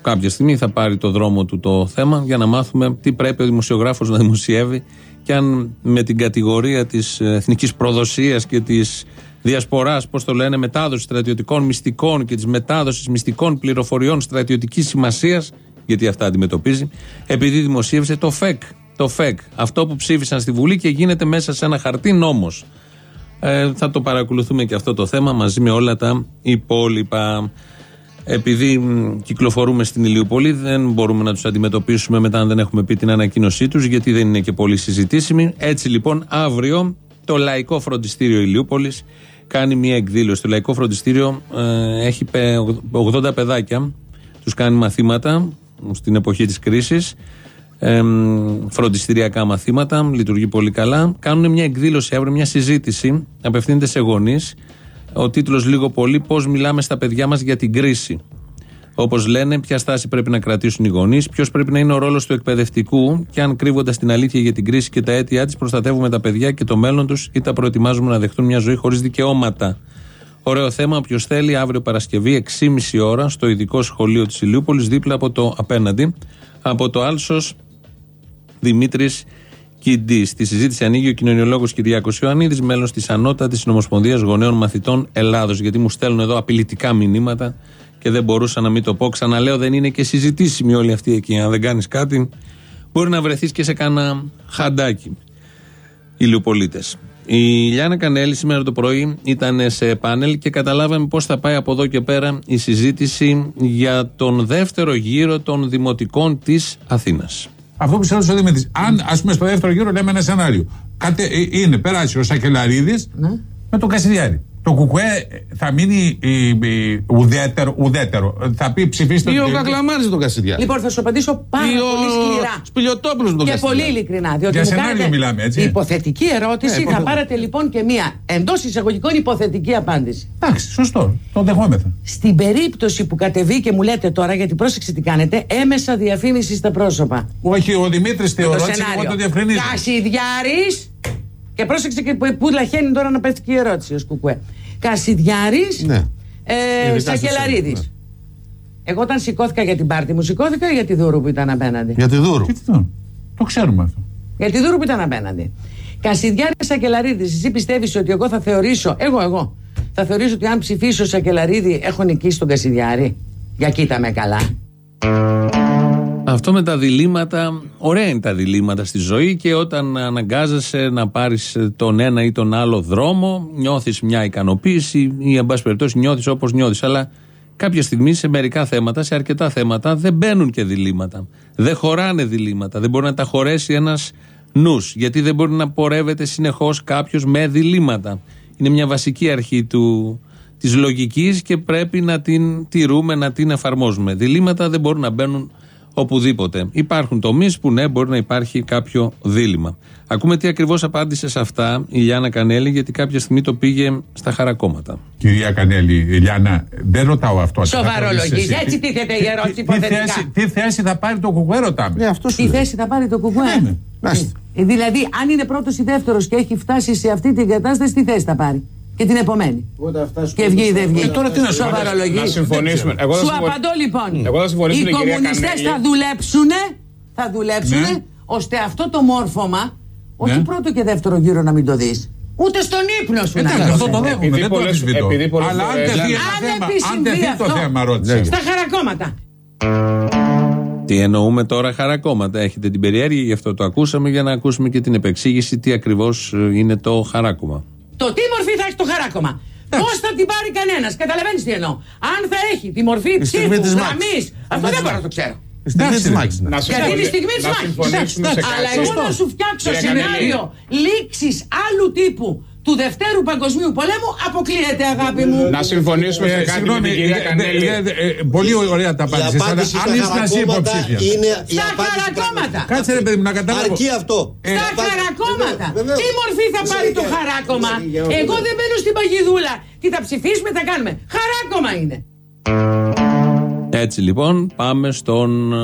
κάποια στιγμή θα πάρει το δρόμο του το θέμα για να μάθουμε τι πρέπει ο δημοσιογράφος να δημοσιεύει και αν με την κατηγορία της εθνικής προδοσίας και της διασποράς, πώς το λένε, μετάδοσης στρατιωτικών μυστικών και της μετάδοσης μυστικών πληροφοριών στρατιωτικής σημασίας, γιατί αυτά αντιμετωπίζει, επειδή δημοσίευσε το ΦΕΚ. Το ΦΕΚ. Αυτό που ψήφισαν στη Βουλή και γίνεται μέσα σε ένα χαρτί νόμος. Ε, θα το παρακολουθούμε και αυτό το θέμα μαζί με όλα τα υπόλοιπα. Επειδή μ, κυκλοφορούμε στην Ηλιούπολη, δεν μπορούμε να τους αντιμετωπίσουμε μετά αν δεν έχουμε πει την ανακοίνωσή τους, γιατί δεν είναι και πολύ συζητήσιμη. Έτσι λοιπόν, αύριο το Λαϊκό Φροντιστήριο Ηλιούπολης κάνει μια εκδήλωση. Το Λαϊκό Φροντιστήριο ε, έχει πε- 80 παιδάκια, τους κάνει μαθήματα στην εποχή της κρίσης. Ε, φροντιστηριακά μαθήματα, λειτουργεί πολύ καλά. Κάνουν μια εκδήλωση αύριο, μια συζήτηση, απευθύνεται σε γονείς. Ο τίτλος λίγο πολύ Πώς μιλάμε στα παιδιά μας για την κρίση. Όπως λένε, ποια στάση πρέπει να κρατήσουν οι γονείς, ποιος πρέπει να είναι ο ρόλος του εκπαιδευτικού και αν κρύβοντα την αλήθεια για την κρίση και τα αίτια της, προστατεύουμε τα παιδιά και το μέλλον τους ή τα προετοιμάζουμε να δεχτούν μια ζωή χωρίς δικαιώματα. Ωραίο θέμα. Όποιος θέλει, αύριο Παρασκευή, 6,5 ώρα, στο ειδικό σχολείο της Ηλιούπολης, δίπλα από το απέναντι, από το Άλσος Δημήτρης Κιντή. Στη συζήτηση ανοίγει ο κοινωνιολόγος Κυριάκο Ιωαννίδης, μέλος της Ανώτατης Νομοσπονδία Γονέων Μαθητών Ελλάδος. Γιατί μου στέλνουν εδώ απειλητικά μηνύματα και δεν μπορούσα να μην το πω. Ξαναλέω, δεν είναι και συζητήσιμη όλη αυτή εκεί. Αν δεν κάνεις κάτι, μπορεί να βρεθείς και σε κάνα χαντάκι. Ηλιοπολίτε. Η Λιάννα Κανέλη σήμερα το πρωί ήταν σε πάνελ και καταλάβαμε πώς θα πάει από εδώ και πέρα η συζήτηση για τον δεύτερο γύρο των δημοτικών της Αθήνας. Αυτό που σε έδωσε ο Δημήτρης. Αν, ας πούμε, στο δεύτερο γύρο λέμε ένα σενάριο. Κατε, ε, είναι, περάσει ο Σακελαρίδης με τον Κασιδιάρη. Το κουκουέ θα μείνει ε, ε, ουδέτερο, ουδέτερο. Θα πει ψηφίστε Ή ο τον- Κακλαμάρης με τον Κασιδιά. Λοιπόν, θα σου απαντήσω πάρα Ή ο πολύ σκληρά. Σπηλιοτόπουλος με τον Και Κασιδιάρη. πολύ ειλικρινά. Διότι Για μου σενάριο κάνετε μιλάμε, έτσι. Υποθετική ερώτηση, Ε, θα υποθετική. πάρετε λοιπόν και μία εντός εισαγωγικών υποθετική απάντηση. Εντάξει, σωστό. Το δεχόμεθα. Στην περίπτωση που κατεβεί και μου λέτε τώρα, γιατί πρόσεξε τι κάνετε, έμεσα διαφήμιση στα πρόσωπα. Όχι, ο Δημήτρης Το θεωρώ έτσι και εγώ το διευκρινίζω. Κασιδιάρης. Και πρόσεξε και που, που λαχαίνει τώρα να πέφτει και η ερώτηση ω κουκουέ. Κασιδιάρης. Ναι. Ε, Ειδικά στο Σακελαρίδης. σύνολο, Εγώ όταν σηκώθηκα για την πάρτη μου, σηκώθηκα για τη Δούρου που ήταν απέναντι; Για τη Δούρου. Τι το, το ξέρουμε αυτό. Για τη Δούρου που ήταν απέναντι. Κασιδιάρη Σακελαρίδης, εσύ πιστεύεις ότι εγώ θα θεωρήσω, εγώ, εγώ, θα θεωρήσω ότι αν ψηφίσω Σακελαρίδη έχω νικήσει τον Κασιδιάρη; Για κοίτα με καλά. Αυτό με τα διλήμματα, ωραία είναι τα διλήμματα στη ζωή και όταν αναγκάζεσαι να πάρεις τον ένα ή τον άλλο δρόμο, νιώθεις μια ικανοποίηση ή εν πάση περιπτώσει νιώθεις όπως νιώθεις. Αλλά κάποια στιγμή σε μερικά θέματα, σε αρκετά θέματα δεν μπαίνουν και διλήμματα. Δεν χωράνε διλήμματα. Δεν μπορεί να τα χωρέσει ένας νους. Γιατί δεν μπορεί να πορεύεται συνεχώς κάποιος με διλήμματα. Είναι μια βασική αρχή του, της λογικής και πρέπει να την τηρούμε, να την εφαρμόζουμε. Διλήμματα δεν μπορούν να μπαίνουν οπουδήποτε. Υπάρχουν τομείς που ναι, μπορεί να υπάρχει κάποιο δίλημα. Ακούμε τι ακριβώς απάντησε σε αυτά η Λιάννα Κανέλη, γιατί κάποια στιγμή το πήγε στα χαρακόμματα. Κυρία Κανέλη, Ηλιάνα, δεν ρωτάω αυτό. Σοβαρολογείς. Έτσι τίθεται η ερώτηση Τι υποθετικά. θέση, τι θέση θα πάρει το κουκουέ, ρωτάμε. Ναι, αυτό σου Τι λέει. θέση θα πάρει το κουκουέ; Ε, δηλαδή, αν είναι πρώτος ή δεύτερος και έχει φτάσει σε αυτή την κατάσταση, τι θέση θα πάρει; Και την επομένη. Και βγει ή δεν βγει. Ε, τώρα τι να σου Σοβαρολογείς; Να συμφωνήσουμε. Εγώ θα Σου συμφω- απαντώ λοιπόν. Εγώ θα συμφωνήσω Οι με την κυρία κομμουνιστές Κανέλη. θα δουλέψουν, θα δουλέψουν Ναι. ώστε αυτό το μόρφωμα, όχι Ναι. πρώτο και δεύτερο γύρο να μην το δεις. Ούτε στον ύπνο σου να Εντάξει, το αυτό δεις. το δέχομαι, Επειδή δεν το πολλές- αμφισβητώ. επειδή πολλές Αλλά αν φορές- τεθεί ένα Αν θέμα, αν επισυμβεί τεθεί το αυτό, θέμα, ρώτησε. Στα χαρακόμματα. Τι εννοούμε τώρα χαρακόμματα; Έχετε την περιέργεια, γι' αυτό το ακούσαμε, για να ακούσουμε και την επεξήγηση τι ακριβώς είναι το χαράκομα. Το τι μορφή θα έχει το χαράκομα; Πώς θα την πάρει κανένας; Καταλαβαίνεις τι εννοώ. Αν θα έχει τη μορφή Τη στιγμή ψήφου, της μάχης. γραμμής. Αυτό δεν μπορώ να το ξέρω. Στη στιγμή Εντάξει, της ρε. μάχης, ναι. Γιατί είναι η στιγμή της Να μάχη. συμφωνήσουμε σε Αλλά κάτι. εγώ να σου φτιάξω Κύριε σενάριο λήξης άλλου τύπου του Δευτέρου Παγκοσμίου Πολέμου αποκλείεται, αγάπη μου. Να συμφωνήσουμε σε κάτι με την κυρία Κανέλη. Πολύ ωραία τα απάντησες. Αλλά απάντηση αν στα ήσουν εσύ χαρακόμματα υποψήφιας. είναι η Στα απάντηση χαρακόμματα. Κάτσε ρε παιδί μου να καταλάβω. Αρκεί αυτό. Στα χαρακόμματα. Βεβαίως. Τι μορφή θα πάρει το Φυσικά. χαράκομα; Φυσικά. Εγώ δεν μπαίνω στην παγιδούλα. Τι θα ψηφίσουμε, θα κάνουμε; Χαράκομα είναι. Έτσι λοιπόν πάμε στον ε,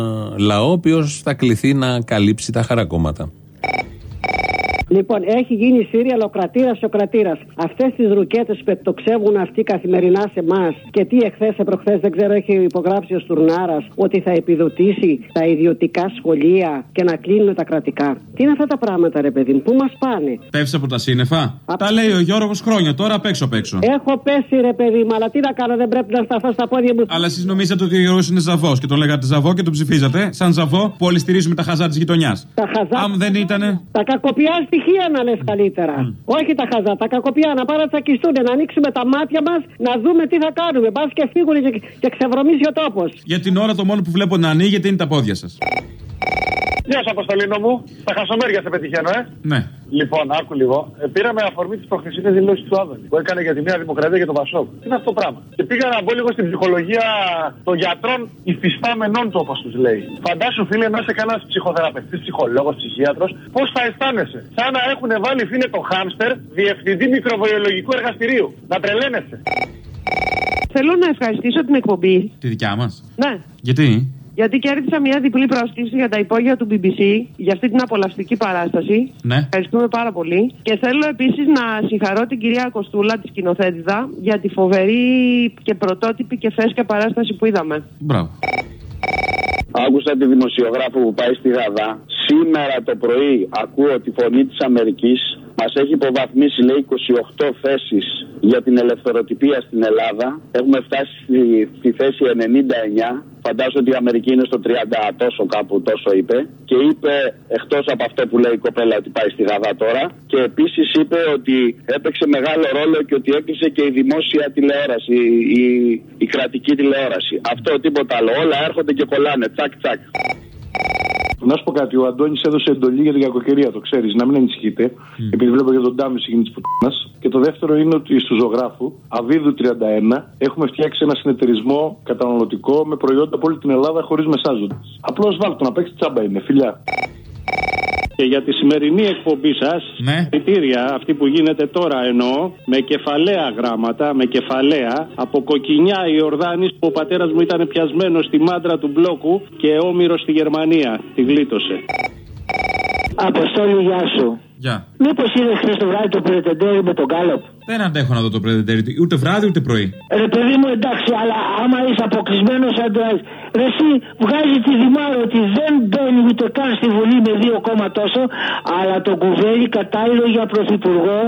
λαό, ο οποίος θα κληθεί να καλύψει τα χαρακόμματα. Λοιπόν, έχει γίνει σύριαλοκρατήρα ο κρατήρας. Αυτές τις ρουκέτες που εκτοξεύουν αυτοί καθημερινά σε εμάς και τι εχθές προχθέ δεν ξέρω, έχει υπογράψει ο Στουρνάρας ότι θα επιδοτήσει τα ιδιωτικά σχολεία και να κλείνουν τα κρατικά. Τι είναι αυτά τα πράγματα, ρε παιδί μου, πού μας πάνε; Πέφτεις από τα σύννεφα; Τα λέει ο Γιώργος χρόνια τώρα απ' έξω απ' έξω. Έχω πέσει, ρε παιδί μου, αλλά τι να κάνω, δεν πρέπει να σταθώ στα πόδια μου. Αλλά εσείς νομίζατε ότι ο Γιώργος είναι ζαβός και τον λέγατε ζαβό και τον ψηφίζατε. Σαν ζαβό που όλοι στηρίζουμε τα χαζά της γειτονιάς. Τα χαζά. Αν δεν ήτανε; Τα κακοπιά στοιχεία να λες καλύτερα. Όχι τα χαζά, τα κακοπιά να πάρουν να τσακιστούν, να ανοίξουμε τα μάτια μας, να δούμε τι θα κάνουμε. Μπα και φύγουν και, και ξεβρωμίσει ο τόπος. Για την ώρα το μόνο που βλέπω να ανοίγεται είναι τα πόδια σας. Γεια σα, Αποστολίνο μου. Τα χασομέρια σε πετυχαίνω, ε. Ναι. Λοιπόν, άκου λίγο. Ε, πήραμε αφορμή τι προχθεσινέ δηλώσεις του Άδωνη που έκανε για τη Νέα Δημοκρατία και τον Πασόκ. Τι είναι αυτό το πράγμα; Και πήγα να μπω λίγο στην ψυχολογία των γιατρών υφιστάμενων του, όπως τους λέει. Φαντάσου, φίλε, να είσαι κανένας ψυχοθεραπευτής, ψυχολόγος, ψυχίατρος, πώς θα αισθάνεσαι; Σαν να έχουν βάλει, φίλε, το χάμστερ διευθυντή μικροβιολογικού εργαστηρίου. Να τρελαίνεσαι. Θέλω να ευχαριστήσω την εκπομπή. Τη δικιά μας. Ναι. Γιατί; Γιατί κέρδισα μια διπλή πρόσκληση για τα υπόγεια του BBC για αυτή την απολαυστική παράσταση. Ναι. Ευχαριστούμε πάρα πολύ. Και θέλω επίσης να συγχαρώ την κυρία Κοστούλα, τη σκηνοθέτηδα, για τη φοβερή και πρωτότυπη και φέσκα παράσταση που είδαμε. Μπράβο. Άκουσα τη δημοσιογράφο που πάει στη Γαδά. Σήμερα το πρωί ακούω τη φωνή της Αμερικής. Μας έχει υποβαθμίσει, λέει, 28 θέσεις για την ελευθεροτυπία στην Ελλάδα. Έχουμε φτάσει στη, στη θέση 99. Φαντάζομαι ότι η Αμερική είναι στο 30 τόσο κάπου, τόσο είπε. Και είπε, εκτός από αυτό που λέει η κοπέλα ότι πάει στη Γαδά τώρα, και επίσης είπε ότι έπαιξε μεγάλο ρόλο και ότι έκλεισε και η δημόσια τηλεόραση, η, η κρατική τηλεόραση. Αυτό τίποτα άλλο. Όλα έρχονται και κολλάνε. Τσακ, τσακ. Να σου πω κάτι, ο Αντώνης έδωσε εντολή για την κακοκαιρία, το ξέρεις, να μην ανησυχείτε. Επειδή βλέπω για τον Τάμι γίνει της πουτίνα. Και το δεύτερο είναι ότι στο ζωγράφους, Αβίδου 31, έχουμε φτιάξει ένα συνεταιρισμό καταναλωτικό με προϊόντα από όλη την Ελλάδα χωρίς μεσάζοντες. Απλώς βάλτε να παίξει τσάμπα είναι, φιλιά. Και για τη σημερινή εκπομπή σας, ναι. αυτή που γίνεται τώρα εννοώ, με κεφαλαία γράμματα, με κεφαλαία, από κοκκινιά Ιορδάνη που ο πατέρας μου ήταν πιασμένος στη μάντρα του μπλόκου και όμοιρος στη Γερμανία. Τη γλίτωσε. Αποστόλη, γεια σου. Γεια. Μήπως είδε χθες το βράδυ το Πρετεντέρι με τον Γκάλοπ; Δεν αντέχω να δω το Predator ούτε βράδυ ούτε πρωί. Ρε παιδί μου, εντάξει, αλλά άμα είσαι αποκλεισμένος άντρας, ρε εσύ βγάζει τη δημάρα ότι δεν μπαίνει ούτε καν στη Βουλή με δύο κόμμα τόσο, αλλά το κουβέλι κατάλληλο για πρωθυπουργό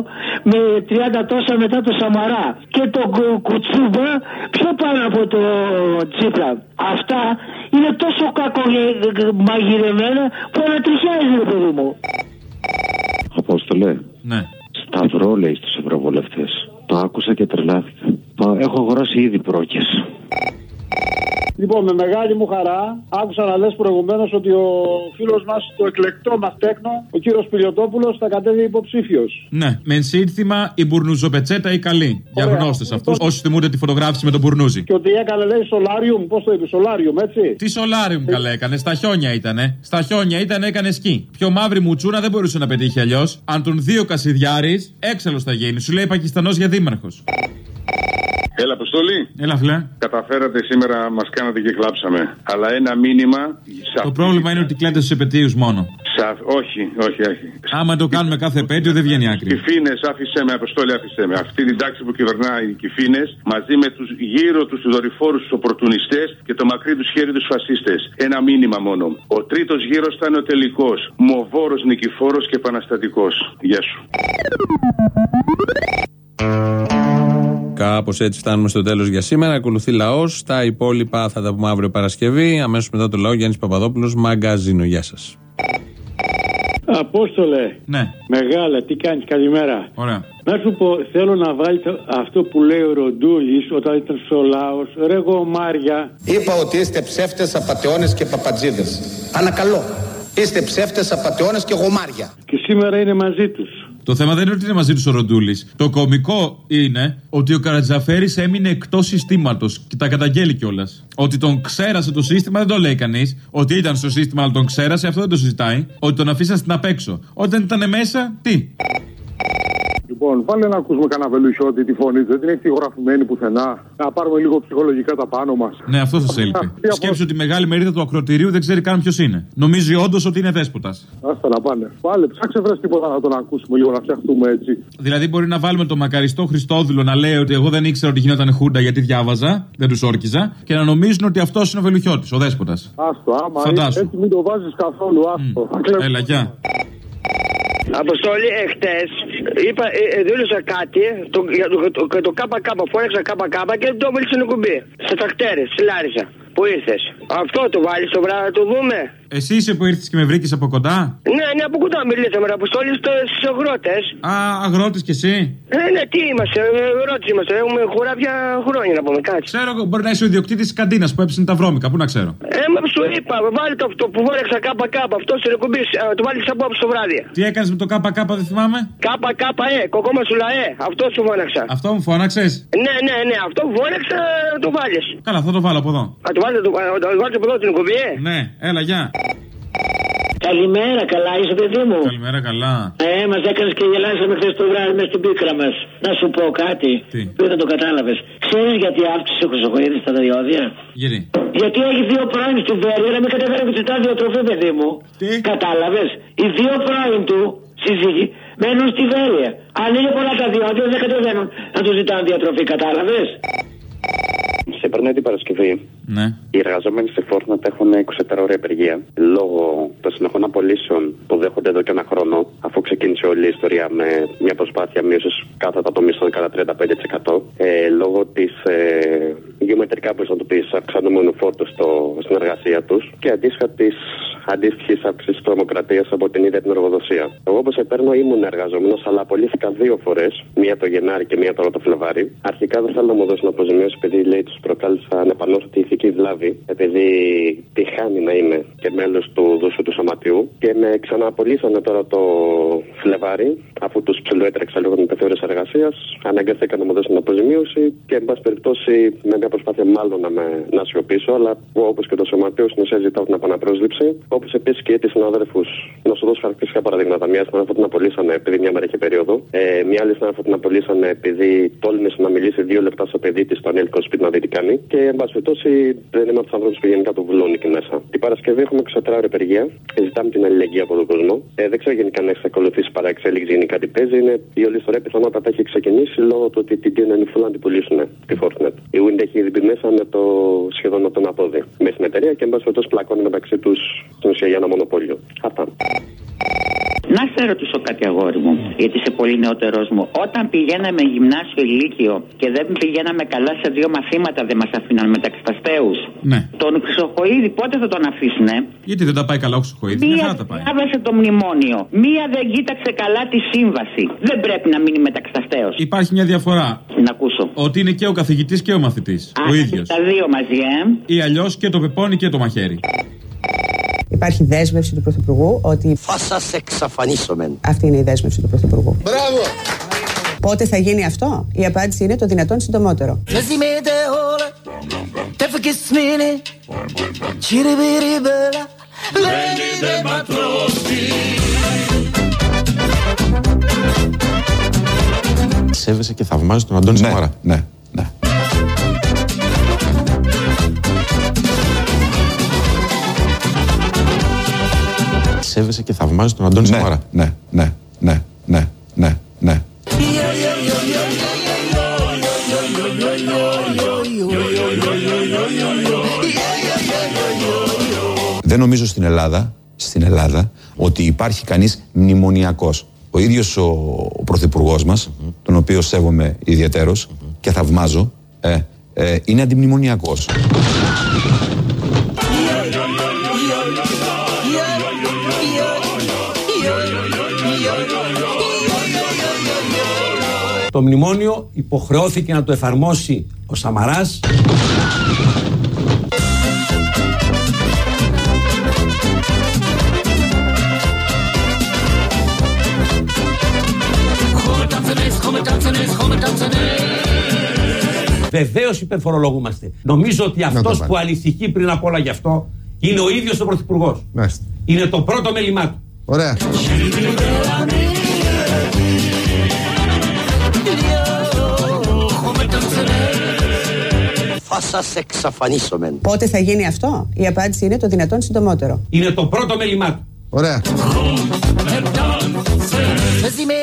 με 30 τόσα μετά το Σαμαρά. Και το κου- Κουτσούμπα πιο πάνω από το Τσίπρα. Αυτά είναι τόσο κακομαγειρεμένα που ανατριχιάζει, ρε παιδί μου. Απόστολε. Ναι. Σταυρό λέει στους ευρωβουλευτές. Το άκουσα και τρελάθηκα. Το έχω αγοράσει ήδη πρόκες. Λοιπόν, με μεγάλη μου χαρά άκουσα να λες προηγουμένως ότι ο φίλος μας, το εκλεκτό μας τέκνο, ο κύριος Πιλιοτόπουλος, θα κατέβει υποψήφιος. Ναι, με ενσύρθημα η Μπουρνουζοπετσέτα η καλή. Για Ωραία. γνώστες αυτούς, όσοι θυμούνται τη φωτογράφηση με τον Μπουρνούζι. Και ότι έκανε, λέει, σολάριουμ, πώς το είπε, σολάριουμ, έτσι; Τι σολάριουμ καλά έκανε, στα χιόνια ήτανε. Στα χιόνια ήταν, έκανε σκι. Πιο μαύρη μουτσούνα δεν μπορούσε να πετύχει αλλιώς. Αν τον δύο Κασιδιάρης, έξαλλος θα γίνει. Σου λέει Πακιστανός για δήμαρχος. Έλα, Αποστολή. Έλα, φλε. Καταφέρατε σήμερα, μας κάνατε και κλάψαμε. Αλλά ένα μήνυμα. Το πρόβλημα είναι ότι κλαίτε στους επαιτίους μόνο. Σα... Όχι, όχι, όχι. Άμα το κάνουμε κάθε επέτειο δεν βγαίνει άκρη. Κυφίνε, άφησε με, Αποστόλη, άφησε με. Αυτή την τάξη που κυβερνάει οι Κυφίνε, μαζί με τους γύρω τους δορυφόρους, τους οπορτουνιστές και το μακρύ τους χέρι τους φασίστες. Ένα μήνυμα μόνο. Ο τρίτος γύρος θα είναι ο τελικός. Μοβόρος, νικηφόρος και επαναστατικός. Γεια σου. Κάπως έτσι φτάνουμε στο τέλος για σήμερα. Ακολουθεί λαός. Τα υπόλοιπα θα τα πούμε αύριο Παρασκευή. Αμέσως μετά το λαό Γιάννης Παπαδόπουλος, μαγκαζίνο. Γεια σας. Απόστολε. Ναι. Μεγάλα, τι κάνεις, καλημέρα. Ωραία. Να σου πω, θέλω να βάλεις αυτό που λέει ο Ροντούλης όταν ήταν στο Λάο. Ρε Μάρια. Είπα ότι είστε ψεύτες, απαταιώνες και παπατζίδες. Ανακαλώ. Είστε ψεύτες, απαταιώνες και γομάρια. Και σήμερα είναι μαζί τους. Το θέμα δεν είναι ότι είναι μαζί τους ο Ροντούλης. Το κωμικό είναι ότι ο Καρατζαφέρης έμεινε εκτός συστήματος και τα καταγγέλει κιόλας. Ότι τον ξέρασε το σύστημα δεν το λέει κανείς. Ότι ήταν στο σύστημα αλλά τον ξέρασε, αυτό δεν το συζητάει. Ότι τον αφήσαν στην απ' έξω. Όταν ήταν μέσα, τι; Λοιπόν, βάλε να ακούσουμε κανένα βελουχιώτη τη φωνή του. Δεν την έχει ηχογραφημένη πουθενά. Να πάρουμε λίγο ψυχολογικά τα πάνω μας. Ναι, αυτό σας έλειπε. Σκέψου ότι η μεγάλη μερίδα του ακροτηρίου δεν ξέρει καν ποιος είναι. Νομίζει όντως ότι είναι δέσποτας. Άστα να πάνε. Πάλε, ψάξε βρες τίποτα να τον ακούσουμε λίγο να φτιαχτούμε έτσι. Δηλαδή, μπορεί να βάλουμε το μακαριστό Χριστόδουλο να λέει ότι εγώ δεν ήξερα ότι γινόταν χούντα γιατί διάβαζα, δεν τους όρκιζα, και να νομίζουν ότι αυτός είναι ο Βελουχιώτης, ο δέσποτας. Άστο, άμα Φαντάσου. έτσι μην το βάζεις καθόλου. Άστο. Έλα, γεια. Αποστόλη, εχθέ είπα, ε, ε, δήλωσα κάτι το, για το, το, το, το ΚΚ. Φόρεξα ΚΚ και δεν το έβαλε στην κουμπί. Στα τακτέρε, στη Λάρισα. Που ήρθες; Αυτό το βάλεις το βράδυ να το δούμε. Εσύ είσαι που ήρθες και με βρήκες από κοντά; Ναι, ναι, από κοντά μιλήσαμε. Αποστόλη στους αγρότες. Α, αγρότη κι εσύ; Ε, ναι, τι είμαστε, αγρότες είμαστε. Έχουμε χουράβια χρόνια να πούμε κάτι. Ξέρω, μπορεί να είσαι ο ιδιοκτήτης της καντίνας που έψινε τα βρώμικα, πού να ξέρω. Ε, μα σου είπα, βάλει το αυτό που φόρεξα ΚΚ. Αυτό στην κουμπί, το βάλεις απόψε το βράδυ. Τι έκανες με το ΚΚ, δεν θυμάμαι; ΚΚΕ, κοκόμα σου λαέ. Αυτό σου φώναξα. Αυτό μου φώναξες; Ναι, ναι, ναι, αυτό που φώναξα το βάλεις. Καλά, θα το βάλω από εδώ. Α, το βάλετε, το, το, το βάλετε από εδώ την κουμπί, ε. Ναι, έλα, γεια. Καλημέρα, καλά είσαι παιδί μου. Καλημέρα, καλά. Ε, μας έκανες και γελάσαμε χθες το βράδυ μέσα στην πίκρα μας. Να σου πω κάτι. Τι; Που δεν το κατάλαβες. Ξέρεις γιατί αύξησε ο Χρυσοκοίδης στα διόδια; Γιατί; Γιατί έχει δύο πρώην του Βέρεια να μην καταφέρει να ζητά διατροφή, παιδί μου. Τι; Κατάλαβες; Οι δύο πρώην του σύζυγοι μένουν στη Βέρεια. Αν είναι πολλά τα διόδια δεν κατεβαίνουν να τους ζητάνε διατροφή, κατάλαβες; Σε περνάει την Παρασκευή. Ναι. Οι εργαζόμενοι στη Φόρτνατ έχουν 24 ώρα απεργία λόγω των συνεχών απολύσεων που δέχονται εδώ και ένα χρόνο, αφού ξεκίνησε όλη η ιστορία με μια προσπάθεια μείωσης κάθετα των μισθών κατά 35%. Ε, λόγω της ε, γεωμετρικά προσωπική αυξανόμενου φόρτου στο, στην εργασία τους και αντίστοιχα της αντίστοιχης αύξηση τη τρομοκρατία από την ίδια την εργοδοσία. Εγώ όπως επέρνω ήμουν εργαζόμενος, αλλά απολύθηκα δύο φορές, μία το Γενάρη και μία τώρα το Φλεβάρι. Αρχικά δεν θέλω να μου δώσουν αποζημιώσει επειδή λέει τους προκάλεσα ανεπανόρθωτη ηθική βλάβη, επειδή τυχάνει να είμαι και μέλος του δούσου του Σωματιού. Και με ξανααπολύσανε τώρα το Φλεβάρι, αφού του ψηλοέτρεξα λίγο την επιθεώρηση εργασίας. Αναγκαστήκα να μου δώσουν αποζημίωση και, εν πάση περιπτώσει, με μια προσπάθεια μάλλον να με να σιωπήσω, αλλά όπως και το Σωματείο στην ουσία ζητάω την επαναπρόσληψη. Όπως επίσης και της συναδέλφους. Να σου δώσω χαρακτηριστικά παραδείγματα. Μια συνάδελφο την απολύσανε επειδή μια μέρα είχε περίοδο. Ε, μια άλλη συνάδελφο την απολύσανε επειδή τόλμησε να μιλήσει δύο λεπτά στο παιδί της στο ανήλικο σπίτι να δει τι κάνει. Και εν πάση περιπτώσει δεν είμαι από τους ανθρώπους που γενικά το βουλώνει εκεί μέσα. Την Παρασκευή έχουμε 24 ώρα απεργία. Ζητάμε την αλληλεγγύη από τον κόσμο. Ε, δεν ξέρω γενικά αν έχεις ακολουθήσει παραεξέλιξη γενικά τι παίζει. Είναι η όλη ιστορία πιθανότατα έχει ξεκινήσει λόγω του ότι την TNN Full να την πουλήσουν τη Fortnite. Η Wind έχει ήδη μπει μέσα με το σχεδόν με τον απόδι. Με στην εταιρεία και εν πάση περιπτώσει πλακώνει μεταξύ τους στην ουσία για ένα μονοπόλιο. Αυτά. Να σε ρωτήσω κάτι, αγόρι μου, γιατί είσαι πολύ νεότερό μου. Όταν πηγαίναμε γυμνάσιο ηλίκιο και δεν πηγαίναμε καλά σε δύο μαθήματα, δεν μας αφήναν μεταξύ τα στέου. Ναι. Τον Χρυσοχοίδη πότε θα τον αφήσουνε; Γιατί δεν τα πάει καλά ο Χρυσοχοίδης, μια Μία χαρά τα πάει. διάβασε το μνημόνιο. Μία δεν κοίταξε καλά τη σύμβαση. Δεν πρέπει να μείνει μεταξύ τα στέου. Υπάρχει μια διαφορά. Να ακούσω. Ότι είναι και ο καθηγητής και ο μαθητής. Ο ίδιος. Τα δύο μαζί, ε. Ή αλλιώς και το πεπόνι και το μαχαίρι. Υπάρχει δέσμευση του Πρωθυπουργού ότι. Θα σας εξαφανίσουμε. Αυτή είναι η δέσμευση του Πρωθυπουργού. Μπράβο! Πότε θα γίνει αυτό, η απάντηση είναι το δυνατόν συντομότερο. Casi me te ora, te vergisst mich nicht. Chiribiribela, venite matrosti. Σέβεσαι και θαυμάζεις τον Αντώνη Σαμαρά. Ναι, Σέβεσαι και θαυμάζεις τον Αντώνη Σαμαρά. Ναι, ναι, ναι, ναι, ναι, ναι. Δεν νομίζω στην Ελλάδα, στην Ελλάδα ότι υπάρχει κανείς μνημονιακός. Ο ίδιος ο, ο πρωθυπουργός μας, τον οποίο σέβομαι ιδιαίτερος και θαυμάζω, ε, ε, είναι αντιμνημονιακός. Μνημόνιο υποχρεώθηκε να το εφαρμόσει ο Σαμαράς Βεβαίως υπερφορολογούμαστε. Νομίζω ότι αυτός το που ανησυχεί πριν απ' όλα γι' αυτό είναι ο ίδιος ο Πρωθυπουργός. Μάλιστα. Είναι το πρώτο μέλημά του. Ωραία. Θα σας εξαφανίσουμε. Πότε θα γίνει αυτό, η απάντηση είναι το δυνατόν συντομότερο. Είναι το πρώτο μέλημά του. Ωραία. Così mi